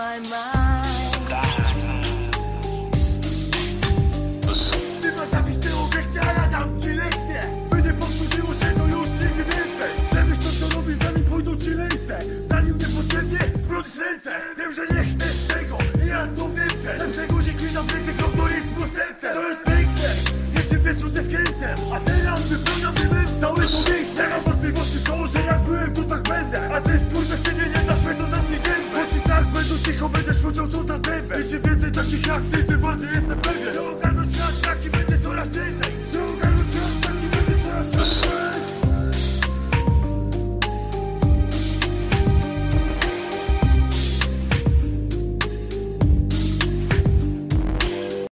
my mind. Ty masz a ja dam ci nie się to już nigdy więcej. Przemyśl to co robisz zanim pójdą ci ręce. Zanim niepotrzebnie zbrodzisz ręce. Wiem, że nie chcesz tego i ja to wiem też. Dlaczego się kwina w krok do rytmu To jest piękne, wiecie wieczór ze skrętem. A teraz wypełniam rymem cały Będziesz poczuł co za zęby. Będzie więcej takich jak ty